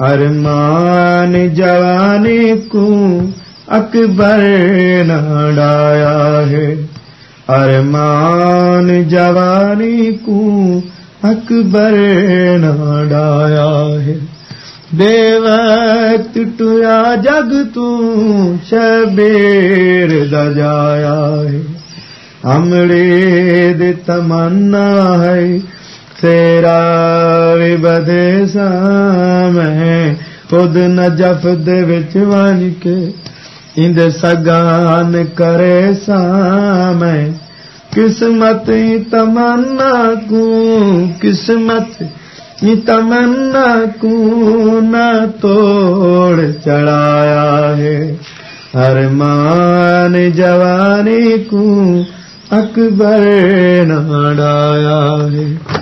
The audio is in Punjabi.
अरमान जवानी को अकबर न डाया है अरमान जवानी को अकबर न डाया है बेवक्त टुया जग तू शबेर दजाया है अमरे दे तमन्ना है ਤੇਰਾ ਵਿਬਦੇ ਸਾਮੇ ਖੁਦ ਨਜਫ ਦੇ ਵਿੱਚ ਵਣ ਕੇ, ਇੰਦ ਸਗਾਨ ਕਰੇ ਸਾਮੇ ਕਿਸਮਤ ਹੀ ਤਮੰਨਾ ਕੂ, ਕਿਸਮਤ ਹੀ ਤਮੰਨਾ ਕੂ, ਨਾ ਤੋੜ ਚੜਾਇਆ ਹੈ। ਅਰਮਾਨ ਜਵਾਨੀ ਕੂ, ਅਕਬਰ ਨਾ ਡਾਇਆ ਹੈ।